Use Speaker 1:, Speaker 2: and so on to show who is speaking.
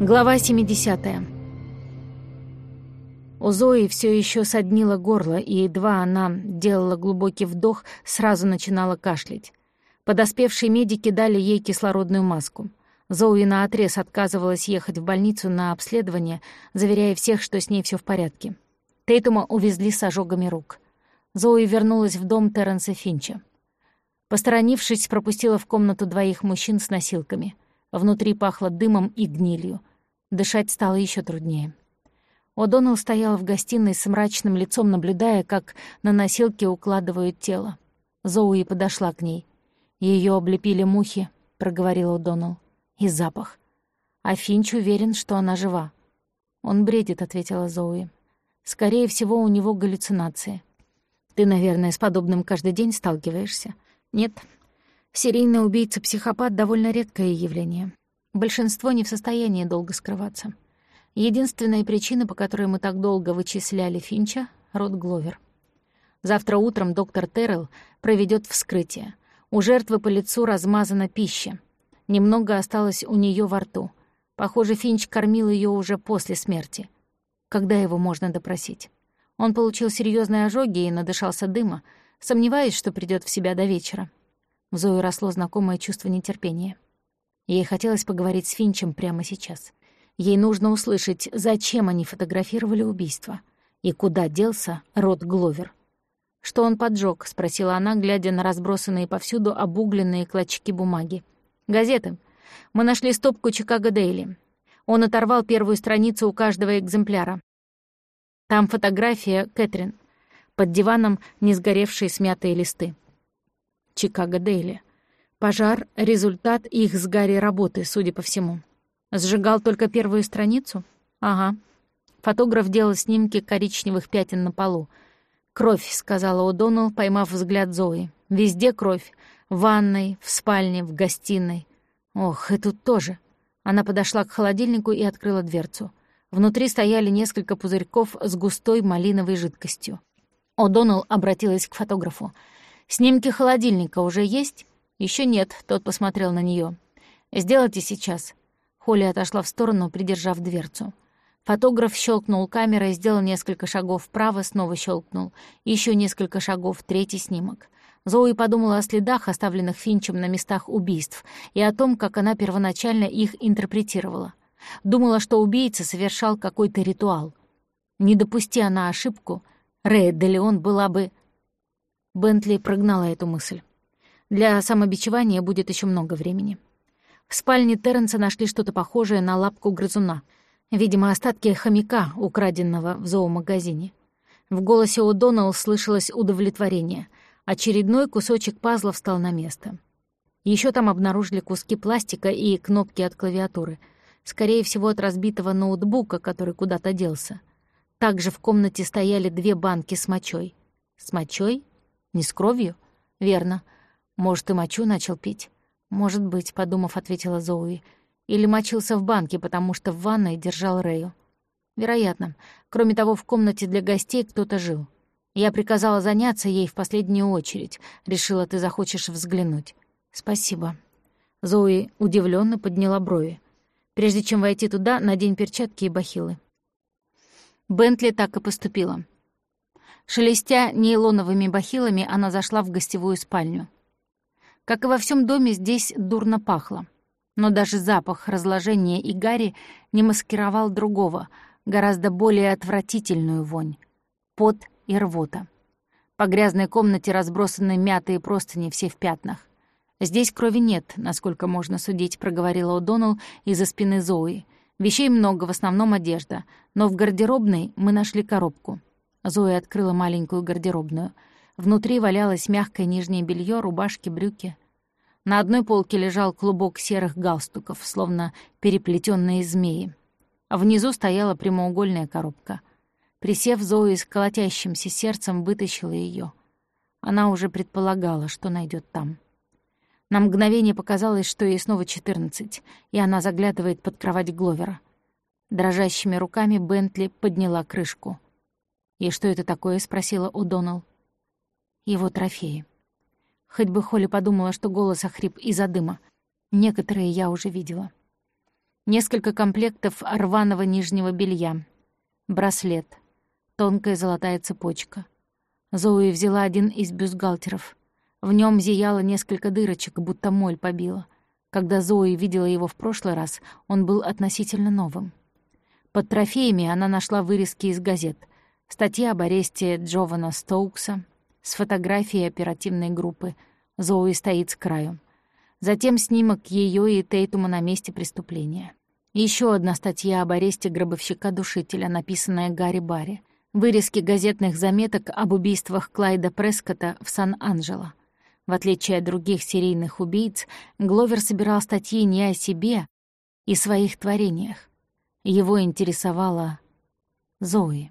Speaker 1: Глава 70. У Зои все еще соднило горло, и едва она делала глубокий вдох, сразу начинала кашлять. Подоспевшие медики дали ей кислородную маску. Зои наотрез отказывалась ехать в больницу на обследование, заверяя всех, что с ней все в порядке. Тейтума увезли с ожогами рук. Зои вернулась в дом Терренса Финча. Посторонившись, пропустила в комнату двоих мужчин с носилками. Внутри пахло дымом и гнилью. Дышать стало еще труднее. О'Доннелл стоял в гостиной с мрачным лицом, наблюдая, как на носилке укладывают тело. Зоуи подошла к ней. Ее облепили мухи», — проговорил О'Доннелл. «И запах. А Финч уверен, что она жива». «Он бредит», — ответила Зоуи. «Скорее всего, у него галлюцинации. Ты, наверное, с подобным каждый день сталкиваешься?» «Нет. Серийный убийца-психопат — довольно редкое явление. Большинство не в состоянии долго скрываться. Единственная причина, по которой мы так долго вычисляли Финча — род Гловер. Завтра утром доктор Террелл проведет вскрытие. У жертвы по лицу размазана пища. Немного осталось у нее во рту. Похоже, Финч кормил ее уже после смерти. Когда его можно допросить? Он получил серьезные ожоги и надышался дыма. Сомневаюсь, что придет в себя до вечера. В Зою росло знакомое чувство нетерпения. Ей хотелось поговорить с Финчем прямо сейчас. Ей нужно услышать, зачем они фотографировали убийство и куда делся Рот Гловер. «Что он поджег? спросила она, глядя на разбросанные повсюду обугленные клочки бумаги. «Газеты. Мы нашли стопку «Чикаго Дейли». Он оторвал первую страницу у каждого экземпляра. Там фотография Кэтрин. Под диваном не сгоревшие смятые листы. «Чикаго Дейли». Пожар — результат их с Гарри работы, судя по всему. Сжигал только первую страницу? Ага. Фотограф делал снимки коричневых пятен на полу. «Кровь», — сказала О'Доннелл, поймав взгляд Зои. «Везде кровь. В ванной, в спальне, в гостиной. Ох, и тут тоже». Она подошла к холодильнику и открыла дверцу. Внутри стояли несколько пузырьков с густой малиновой жидкостью. О'Доннелл обратилась к фотографу. «Снимки холодильника уже есть?» Еще нет, тот посмотрел на нее. Сделайте сейчас. Холли отошла в сторону, придержав дверцу. Фотограф щелкнул камерой, сделал несколько шагов вправо, снова щелкнул. Еще несколько шагов, третий снимок. Зои подумала о следах, оставленных Финчем на местах убийств, и о том, как она первоначально их интерпретировала. Думала, что убийца совершал какой-то ритуал. Не допусти она ошибку, Рэя де Леон была бы... Бентли прогнала эту мысль. Для самобичевания будет еще много времени. В спальне Терренса нашли что-то похожее на лапку грызуна. Видимо, остатки хомяка, украденного в зоомагазине. В голосе О'Доннелл слышалось удовлетворение. Очередной кусочек пазла встал на место. Еще там обнаружили куски пластика и кнопки от клавиатуры. Скорее всего, от разбитого ноутбука, который куда-то делся. Также в комнате стояли две банки с мочой. С мочой? Не с кровью? Верно. Может, и мочу начал пить? Может быть, подумав, ответила Зоуи. Или мочился в банке, потому что в ванной держал Рэю. Вероятно. Кроме того, в комнате для гостей кто-то жил. Я приказала заняться ей в последнюю очередь. Решила, ты захочешь взглянуть. Спасибо. Зои удивленно подняла брови. Прежде чем войти туда, надень перчатки и бахилы. Бентли так и поступила. Шелестя нейлоновыми бахилами, она зашла в гостевую спальню. Как и во всем доме, здесь дурно пахло. Но даже запах разложения и гари не маскировал другого, гораздо более отвратительную вонь — пот и рвота. По грязной комнате разбросаны мятые простыни, все в пятнах. «Здесь крови нет, насколько можно судить», — проговорила О'Доннелл из-за спины Зои. «Вещей много, в основном одежда. Но в гардеробной мы нашли коробку». Зоя открыла маленькую гардеробную — Внутри валялось мягкое нижнее белье, рубашки, брюки. На одной полке лежал клубок серых галстуков, словно переплетенные змеи. А внизу стояла прямоугольная коробка. Присев, Зои с колотящимся сердцем вытащила ее. Она уже предполагала, что найдет там. На мгновение показалось, что ей снова четырнадцать, и она заглядывает под кровать Гловера. Дрожащими руками Бентли подняла крышку. «И что это такое?» — спросила О'Доннелл его трофеи. Хоть бы Холли подумала, что голос охрип из-за дыма. Некоторые я уже видела. несколько комплектов рваного нижнего белья, браслет, тонкая золотая цепочка. Зои взяла один из бюстгальтеров. В нем зияло несколько дырочек, будто моль побила. Когда Зои видела его в прошлый раз, он был относительно новым. Под трофеями она нашла вырезки из газет. Статья об аресте Джована Стоукса с фотографией оперативной группы. Зои стоит с краю. Затем снимок ее и Тейтума на месте преступления. Еще одна статья об аресте гробовщика-душителя, написанная Гарри Барри. Вырезки газетных заметок об убийствах Клайда Прескота в Сан-Анджело. В отличие от других серийных убийц, Гловер собирал статьи не о себе и своих творениях. Его интересовала Зои.